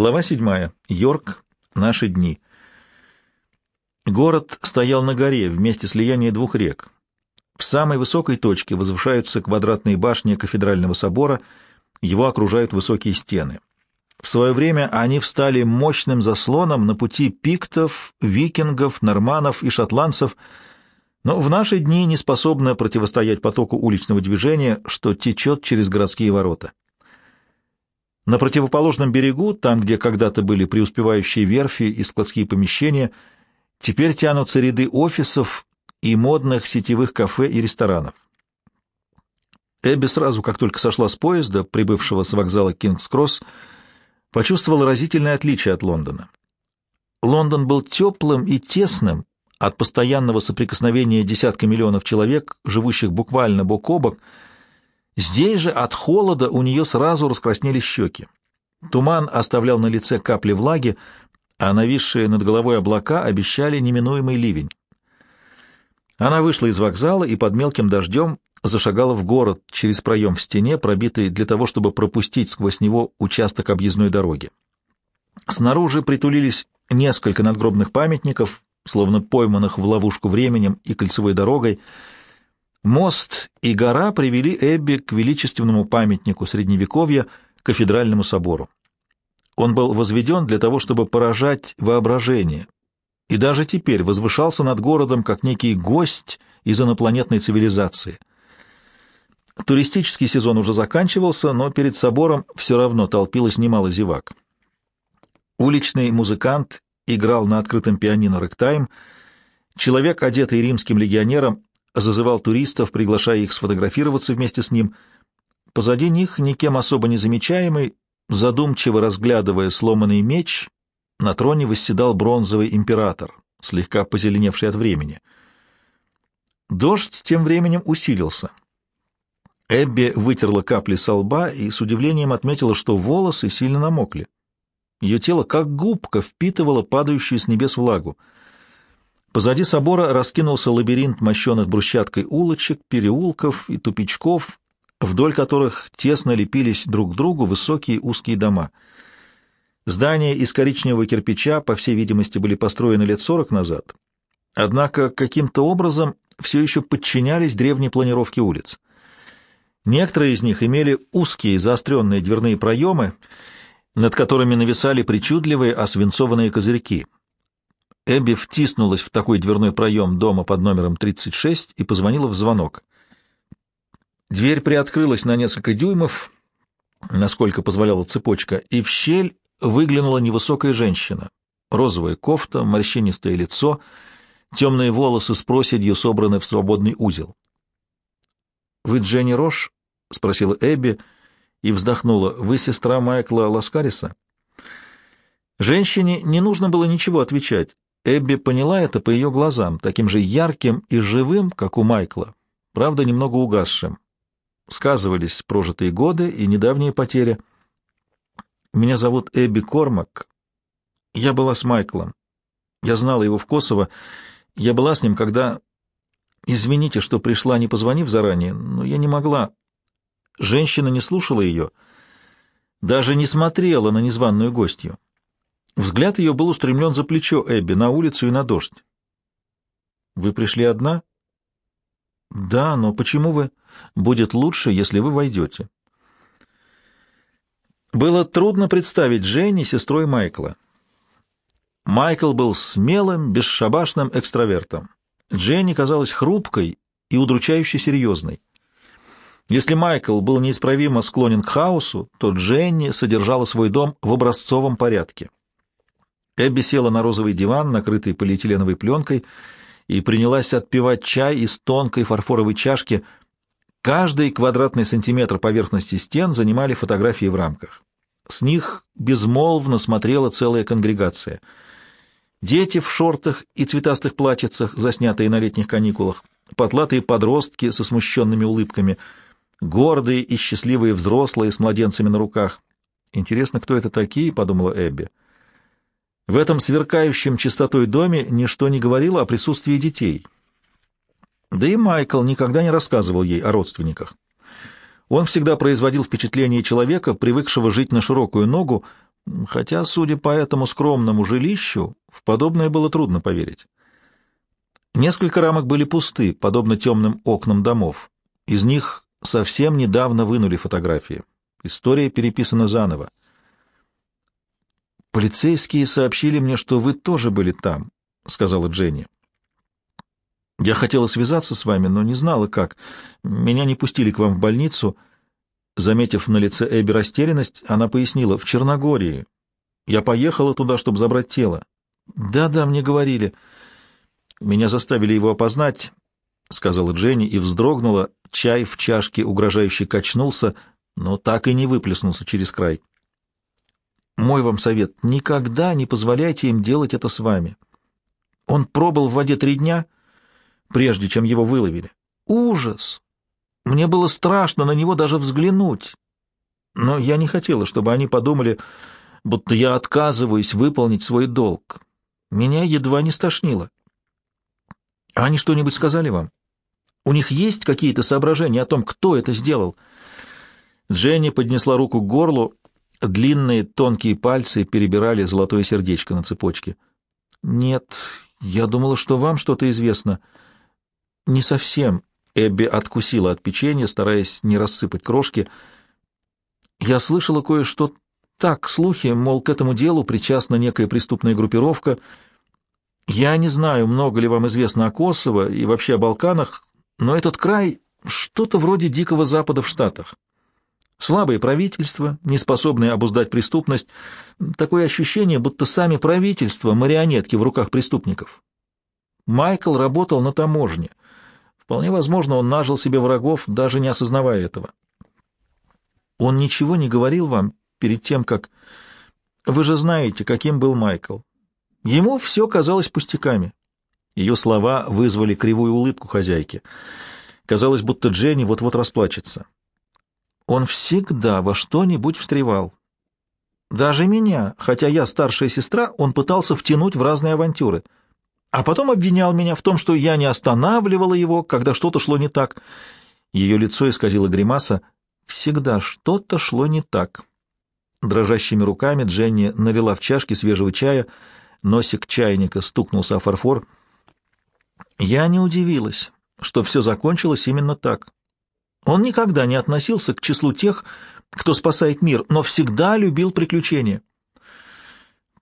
Глава 7. Йорк. Наши дни. Город стоял на горе в месте слияния двух рек. В самой высокой точке возвышаются квадратные башни кафедрального собора, его окружают высокие стены. В свое время они встали мощным заслоном на пути пиктов, викингов, норманов и шотландцев, но в наши дни не способны противостоять потоку уличного движения, что течет через городские ворота. На противоположном берегу, там, где когда-то были преуспевающие верфи и складские помещения, теперь тянутся ряды офисов и модных сетевых кафе и ресторанов. Эбби сразу, как только сошла с поезда, прибывшего с вокзала Кингс-Кросс, почувствовала разительное отличие от Лондона. Лондон был теплым и тесным от постоянного соприкосновения десятка миллионов человек, живущих буквально бок о бок, Здесь же от холода у нее сразу раскраснелись щеки. Туман оставлял на лице капли влаги, а нависшие над головой облака обещали неминуемый ливень. Она вышла из вокзала и под мелким дождем зашагала в город через проем в стене, пробитый для того, чтобы пропустить сквозь него участок объездной дороги. Снаружи притулились несколько надгробных памятников, словно пойманных в ловушку временем и кольцевой дорогой, Мост и гора привели Эбби к величественному памятнику Средневековья, кафедральному собору. Он был возведен для того, чтобы поражать воображение, и даже теперь возвышался над городом как некий гость из инопланетной цивилизации. Туристический сезон уже заканчивался, но перед собором все равно толпилось немало зевак. Уличный музыкант играл на открытом пианино рэктайм, человек, одетый римским легионером, зазывал туристов, приглашая их сфотографироваться вместе с ним. Позади них, никем особо не замечаемый, задумчиво разглядывая сломанный меч, на троне восседал бронзовый император, слегка позеленевший от времени. Дождь тем временем усилился. Эбби вытерла капли со лба и с удивлением отметила, что волосы сильно намокли. Ее тело, как губка, впитывало падающую с небес влагу — Позади собора раскинулся лабиринт мощенных брусчаткой улочек, переулков и тупичков, вдоль которых тесно лепились друг к другу высокие узкие дома. Здания из коричневого кирпича, по всей видимости, были построены лет сорок назад, однако каким-то образом все еще подчинялись древней планировке улиц. Некоторые из них имели узкие заостренные дверные проемы, над которыми нависали причудливые освинцованные козырьки — Эбби втиснулась в такой дверной проем дома под номером 36 и позвонила в звонок. Дверь приоткрылась на несколько дюймов, насколько позволяла цепочка, и в щель выглянула невысокая женщина. Розовая кофта, морщинистое лицо, темные волосы с проседью собраны в свободный узел. — Вы Дженни Рош? — спросила Эбби и вздохнула. — Вы сестра Майкла Ласкариса? Женщине не нужно было ничего отвечать. Эбби поняла это по ее глазам, таким же ярким и живым, как у Майкла, правда, немного угасшим. Сказывались прожитые годы и недавние потери. «Меня зовут Эбби Кормак. Я была с Майклом. Я знала его в Косово. Я была с ним, когда... Извините, что пришла, не позвонив заранее, но я не могла. Женщина не слушала ее, даже не смотрела на незваную гостью. Взгляд ее был устремлен за плечо Эбби, на улицу и на дождь. «Вы пришли одна?» «Да, но почему вы...» «Будет лучше, если вы войдете». Было трудно представить Женни сестрой Майкла. Майкл был смелым, бесшабашным экстравертом. Дженни казалась хрупкой и удручающе серьезной. Если Майкл был неисправимо склонен к хаосу, то Дженни содержала свой дом в образцовом порядке. Эбби села на розовый диван, накрытый полиэтиленовой пленкой, и принялась отпивать чай из тонкой фарфоровой чашки. Каждый квадратный сантиметр поверхности стен занимали фотографии в рамках. С них безмолвно смотрела целая конгрегация. Дети в шортах и цветастых платьицах, заснятые на летних каникулах, потлатые подростки со смущенными улыбками, гордые и счастливые взрослые с младенцами на руках. «Интересно, кто это такие?» — подумала Эбби. В этом сверкающем чистотой доме ничто не говорило о присутствии детей. Да и Майкл никогда не рассказывал ей о родственниках. Он всегда производил впечатление человека, привыкшего жить на широкую ногу, хотя, судя по этому скромному жилищу, в подобное было трудно поверить. Несколько рамок были пусты, подобно темным окнам домов. Из них совсем недавно вынули фотографии. История переписана заново. «Полицейские сообщили мне, что вы тоже были там», — сказала Дженни. «Я хотела связаться с вами, но не знала, как. Меня не пустили к вам в больницу». Заметив на лице Эбби растерянность, она пояснила, «В Черногории. Я поехала туда, чтобы забрать тело». «Да-да, мне говорили». «Меня заставили его опознать», — сказала Дженни и вздрогнула. Чай в чашке угрожающе качнулся, но так и не выплеснулся через край. «Мой вам совет — никогда не позволяйте им делать это с вами. Он пробыл в воде три дня, прежде чем его выловили. Ужас! Мне было страшно на него даже взглянуть. Но я не хотела, чтобы они подумали, будто я отказываюсь выполнить свой долг. Меня едва не стошнило. А они что-нибудь сказали вам? У них есть какие-то соображения о том, кто это сделал? Дженни поднесла руку к горлу, длинные тонкие пальцы перебирали золотое сердечко на цепочке. Нет, я думала, что вам что-то известно. Не совсем. Эбби откусила от печенья, стараясь не рассыпать крошки. Я слышала кое-что так, слухи, мол, к этому делу причастна некая преступная группировка. Я не знаю, много ли вам известно о Косово и вообще о Балканах, но этот край — что-то вроде Дикого Запада в Штатах. Слабое правительство, неспособное обуздать преступность, такое ощущение, будто сами правительства — марионетки в руках преступников. Майкл работал на таможне. Вполне возможно, он нажил себе врагов, даже не осознавая этого. Он ничего не говорил вам перед тем, как... Вы же знаете, каким был Майкл. Ему все казалось пустяками. Ее слова вызвали кривую улыбку хозяйки. Казалось, будто Дженни вот-вот расплачется. Он всегда во что-нибудь встревал. Даже меня, хотя я старшая сестра, он пытался втянуть в разные авантюры. А потом обвинял меня в том, что я не останавливала его, когда что-то шло не так. Ее лицо исказило гримаса. Всегда что-то шло не так. Дрожащими руками Дженни налила в чашки свежего чая, носик чайника стукнулся о фарфор. Я не удивилась, что все закончилось именно так. Он никогда не относился к числу тех, кто спасает мир, но всегда любил приключения.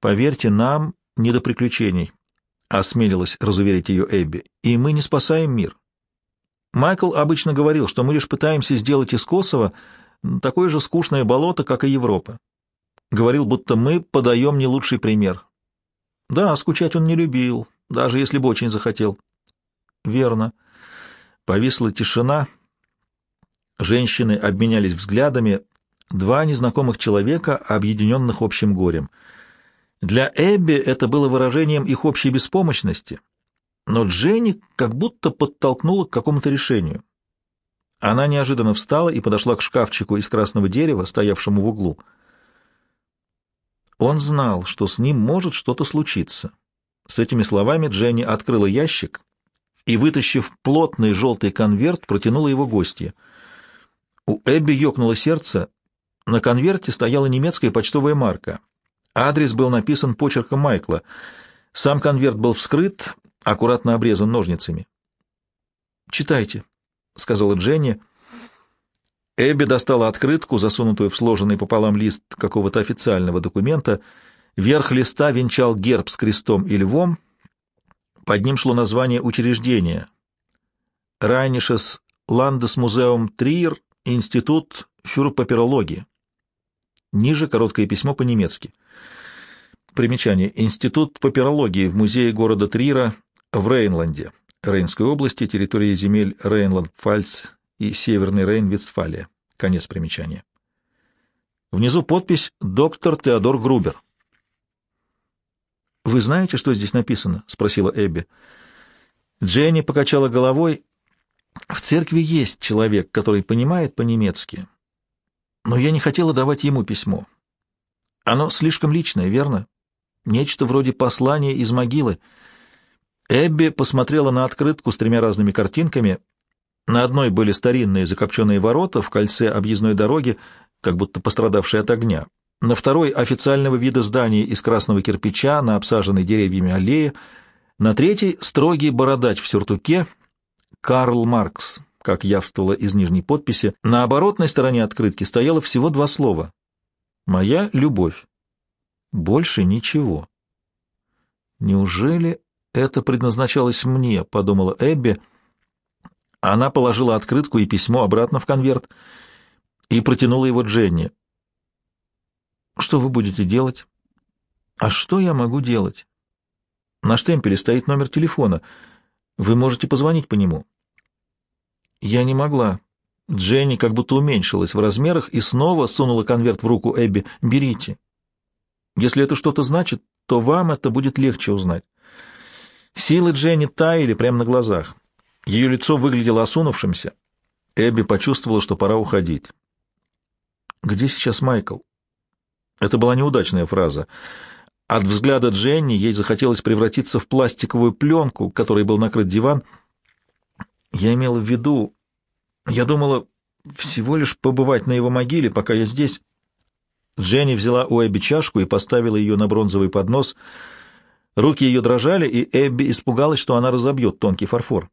«Поверьте, нам не до приключений», — осмелилась разуверить ее Эбби, — «и мы не спасаем мир. Майкл обычно говорил, что мы лишь пытаемся сделать из Косово такое же скучное болото, как и Европа. Говорил, будто мы подаем не лучший пример. Да, скучать он не любил, даже если бы очень захотел. Верно. Повисла тишина, Женщины обменялись взглядами, два незнакомых человека, объединенных общим горем. Для Эбби это было выражением их общей беспомощности, но Дженни как будто подтолкнула к какому-то решению. Она неожиданно встала и подошла к шкафчику из красного дерева, стоявшему в углу. Он знал, что с ним может что-то случиться. С этими словами Дженни открыла ящик и, вытащив плотный желтый конверт, протянула его гостье — у Эбби ёкнуло сердце. На конверте стояла немецкая почтовая марка. Адрес был написан почерком Майкла. Сам конверт был вскрыт, аккуратно обрезан ножницами. «Читайте», — сказала Дженни. Эбби достала открытку, засунутую в сложенный пополам лист какого-то официального документа. Верх листа венчал герб с крестом и львом. Под ним шло название учреждения. «Райнишес Ландесмузеум Триер Институт фюрпапирологии. Ниже короткое письмо по-немецки. Примечание. Институт папирологии в музее города Трира в Рейнланде, Рейнской области, территории земель Рейнланд-Пфальц и Северный Рейн-Вестфалия. Конец примечания. Внизу подпись «Доктор Теодор Грубер». «Вы знаете, что здесь написано?» — спросила Эбби. Дженни покачала головой в церкви есть человек, который понимает по-немецки, но я не хотела давать ему письмо. Оно слишком личное, верно? Нечто вроде послания из могилы. Эбби посмотрела на открытку с тремя разными картинками. На одной были старинные закопченные ворота в кольце объездной дороги, как будто пострадавшие от огня. на второй — официального вида здания из красного кирпича на обсаженной деревьями аллее, на третий — строгий бородач в сюртуке Карл Маркс, как явствовало из нижней подписи. На оборотной стороне открытки стояло всего два слова «Моя любовь». Больше ничего. «Неужели это предназначалось мне?» — подумала Эбби. Она положила открытку и письмо обратно в конверт и протянула его Дженни. «Что вы будете делать?» «А что я могу делать?» «На штемпеле стоит номер телефона. Вы можете позвонить по нему». «Я не могла». Дженни как будто уменьшилась в размерах и снова сунула конверт в руку Эбби. «Берите. Если это что-то значит, то вам это будет легче узнать». Силы Дженни таяли прямо на глазах. Ее лицо выглядело осунувшимся. Эбби почувствовала, что пора уходить. «Где сейчас Майкл?» Это была неудачная фраза. От взгляда Дженни ей захотелось превратиться в пластиковую пленку, которой был накрыт диван. Я имела в виду... Я думала всего лишь побывать на его могиле, пока я здесь. Дженни взяла у Эбби чашку и поставила ее на бронзовый поднос. Руки ее дрожали, и Эбби испугалась, что она разобьет тонкий фарфор.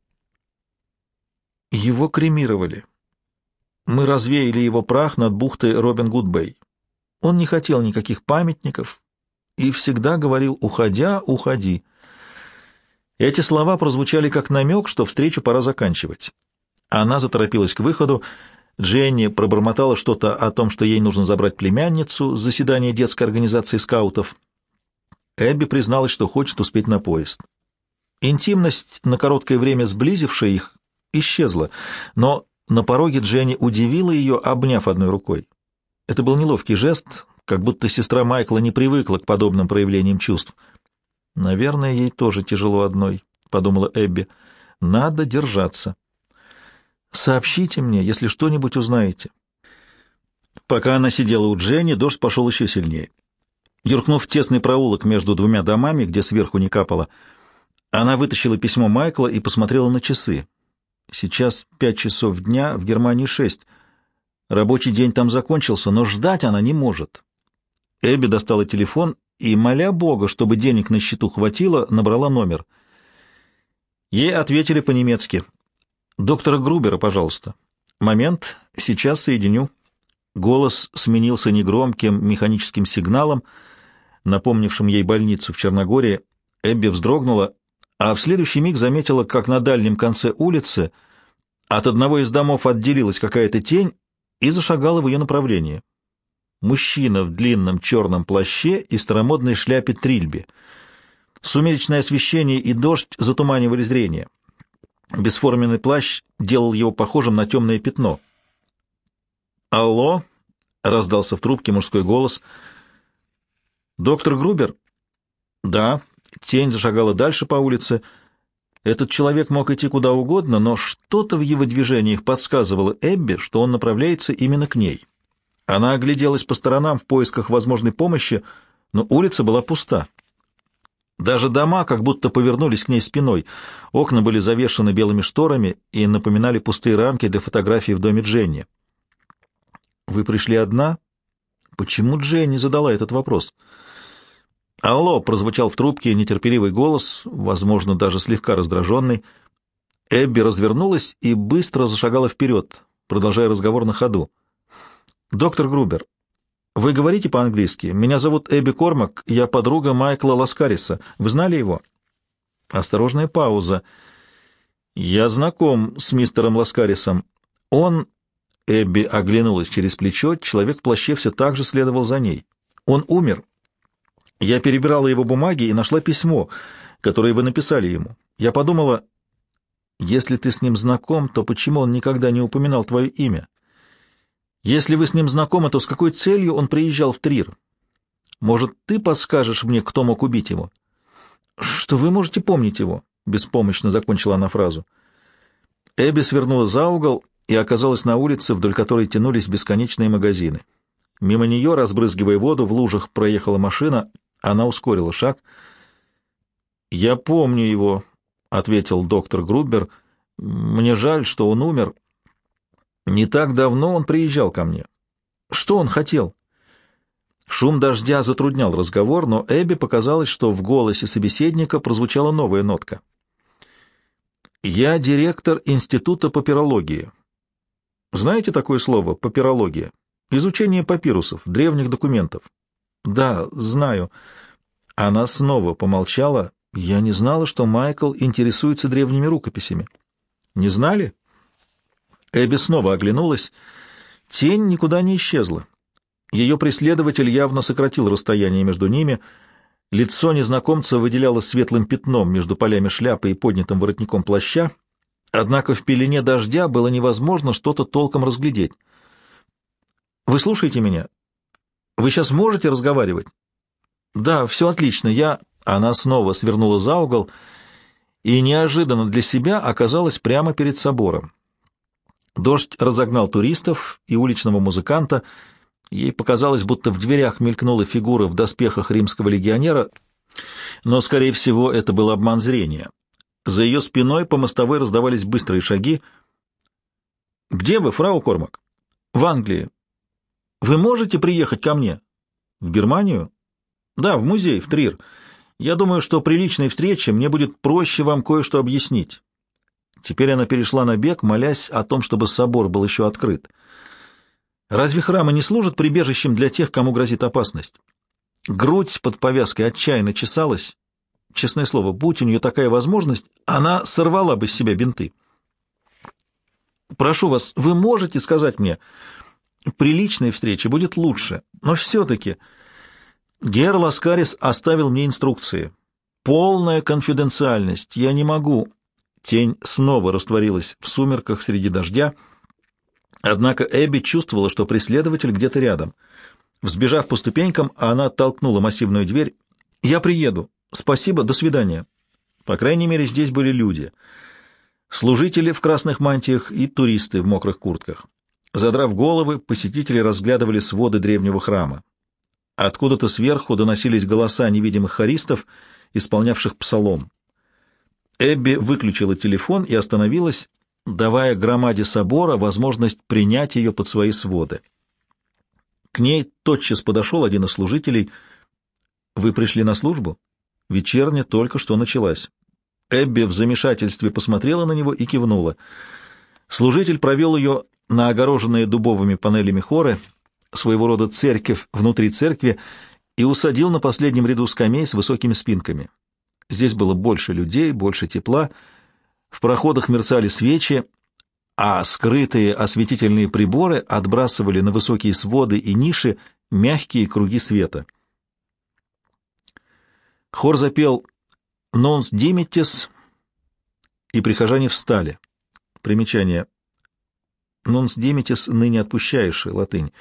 Его кремировали. Мы развеяли его прах над бухтой Робин Гудбей. Он не хотел никаких памятников и всегда говорил «уходя, уходи». Эти слова прозвучали как намек, что встречу пора заканчивать. Она заторопилась к выходу. Дженни пробормотала что-то о том, что ей нужно забрать племянницу с заседания детской организации скаутов. Эбби призналась, что хочет успеть на поезд. Интимность, на короткое время сблизившая их, исчезла, но на пороге Дженни удивила ее, обняв одной рукой. Это был неловкий жест, как будто сестра Майкла не привыкла к подобным проявлениям чувств. «Наверное, ей тоже тяжело одной», — подумала Эбби. «Надо держаться. Сообщите мне, если что-нибудь узнаете». Пока она сидела у Дженни, дождь пошел еще сильнее. Юркнув в тесный проулок между двумя домами, где сверху не капало, она вытащила письмо Майкла и посмотрела на часы. Сейчас пять часов дня, в Германии шесть. Рабочий день там закончился, но ждать она не может. Эбби достала телефон и, моля Бога, чтобы денег на счету хватило, набрала номер. Ей ответили по-немецки. «Доктора Грубера, пожалуйста». «Момент, сейчас соединю». Голос сменился негромким механическим сигналом, напомнившим ей больницу в Черногории. Эбби вздрогнула а в следующий миг заметила, как на дальнем конце улицы от одного из домов отделилась какая-то тень и зашагала в ее направлении. Мужчина в длинном черном плаще и старомодной шляпе трильби. Сумеречное освещение и дождь затуманивали зрение. Бесформенный плащ делал его похожим на темное пятно. «Алло?» — раздался в трубке мужской голос. «Доктор Грубер?» «Да», Тень зашагала дальше по улице. Этот человек мог идти куда угодно, но что-то в его движениях подсказывало Эбби, что он направляется именно к ней. Она огляделась по сторонам в поисках возможной помощи, но улица была пуста. Даже дома как будто повернулись к ней спиной. Окна были завешаны белыми шторами и напоминали пустые рамки для фотографий в доме Дженни. «Вы пришли одна?» Почему Дженни задала этот вопрос? «Алло!» — прозвучал в трубке нетерпеливый голос, возможно, даже слегка раздраженный. Эбби развернулась и быстро зашагала вперед, продолжая разговор на ходу. «Доктор Грубер, вы говорите по-английски? Меня зовут Эбби Кормак, я подруга Майкла Ласкариса. Вы знали его?» Осторожная пауза. «Я знаком с мистером Ласкарисом. Он...» Эбби оглянулась через плечо, человек в плаще все так же следовал за ней. «Он умер». Я перебирала его бумаги и нашла письмо, которое вы написали ему. Я подумала, если ты с ним знаком, то почему он никогда не упоминал твое имя? Если вы с ним знакомы, то с какой целью он приезжал в Трир? Может, ты подскажешь мне, кто мог убить его? Что вы можете помнить его? Беспомощно закончила она фразу. Эбби свернула за угол и оказалась на улице, вдоль которой тянулись бесконечные магазины. Мимо нее, разбрызгивая воду, в лужах проехала машина, она ускорила шаг. «Я помню его», — ответил доктор Грубер. «Мне жаль, что он умер. Не так давно он приезжал ко мне. Что он хотел?» Шум дождя затруднял разговор, но Эбби показалось, что в голосе собеседника прозвучала новая нотка. «Я директор Института папирологии. Знаете такое слово «папирология»? Изучение папирусов, древних документов. Да, знаю. Она снова помолчала. Я не знала, что Майкл интересуется древними рукописями. Не знали? Эбби снова оглянулась. Тень никуда не исчезла. Ее преследователь явно сократил расстояние между ними. Лицо незнакомца выделялось светлым пятном между полями шляпы и поднятым воротником плаща, однако в пелене дождя было невозможно что-то толком разглядеть. «Вы слушаете меня? Вы сейчас можете разговаривать?» «Да, все отлично. Я...» Она снова свернула за угол и неожиданно для себя оказалась прямо перед собором. Дождь разогнал туристов и уличного музыканта. Ей показалось, будто в дверях мелькнула фигура в доспехах римского легионера, но, скорее всего, это был обман зрения. За ее спиной по мостовой раздавались быстрые шаги. «Где вы, фрау Кормак?» «В Англии». «Вы можете приехать ко мне?» «В Германию?» «Да, в музей, в Трир. Я думаю, что при личной встрече мне будет проще вам кое-что объяснить». Теперь она перешла на бег, молясь о том, чтобы собор был еще открыт. Разве храмы не служат прибежищем для тех, кому грозит опасность? Грудь под повязкой отчаянно чесалась. Честное слово, будь у нее такая возможность, она сорвала бы с себя бинты. «Прошу вас, вы можете сказать мне, при личной встрече будет лучше, но все-таки...» Гер Ласкарис оставил мне инструкции. «Полная конфиденциальность. Я не могу...» Тень снова растворилась в сумерках среди дождя, однако Эбби чувствовала, что преследователь где-то рядом. Взбежав по ступенькам, она оттолкнула массивную дверь. «Я приеду. Спасибо, до свидания». По крайней мере, здесь были люди. Служители в красных мантиях и туристы в мокрых куртках. Задрав головы, посетители разглядывали своды древнего храма. Откуда-то сверху доносились голоса невидимых хористов, исполнявших псалом. Эбби выключила телефон и остановилась, давая громаде собора возможность принять ее под свои своды. К ней тотчас подошел один из служителей. «Вы пришли на службу?» Вечерня только что началась. Эбби в замешательстве посмотрела на него и кивнула. Служитель провел ее на огороженные дубовыми панелями хоры, своего рода церковь внутри церкви, и усадил на последнем ряду скамей с высокими спинками. Здесь было больше людей, больше тепла, в проходах мерцали свечи, а скрытые осветительные приборы отбрасывали на высокие своды и ниши мягкие круги света. Хор запел «Нонс димитис», и прихожане встали. Примечание. «Нонс димитис» — ныне отпущаешь, латынь.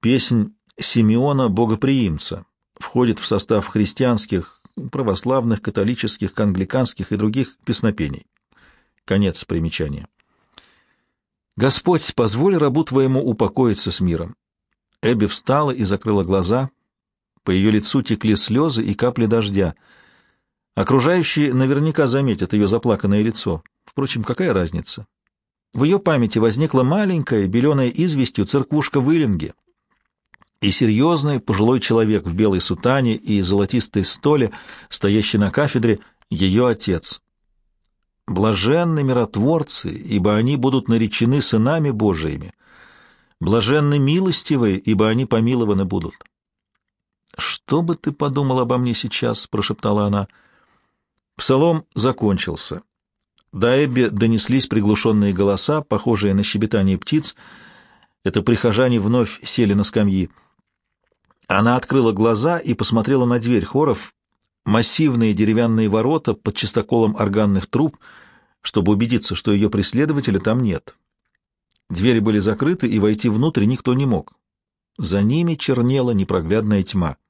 Песнь Симеона Богоприимца входит в состав христианских православных, католических, англиканских и других песнопений. Конец примечания. Господь, позволь рабу твоему упокоиться с миром. Эбби встала и закрыла глаза. По ее лицу текли слезы и капли дождя. Окружающие наверняка заметят ее заплаканное лицо. Впрочем, какая разница? В ее памяти возникла маленькая, беленая известью церквушка в Иллинге, и серьезный пожилой человек в белой сутане и золотистой столе, стоящий на кафедре, ее отец. Блаженны миротворцы, ибо они будут наречены сынами Божиими. Блаженны милостивые, ибо они помилованы будут. «Что бы ты подумал обо мне сейчас?» — прошептала она. Псалом закончился. До Эбби донеслись приглушенные голоса, похожие на щебетание птиц. Это прихожане вновь сели на скамьи. Она открыла глаза и посмотрела на дверь хоров, массивные деревянные ворота под чистоколом органных труб, чтобы убедиться, что ее преследователя там нет. Двери были закрыты, и войти внутрь никто не мог. За ними чернела непроглядная тьма —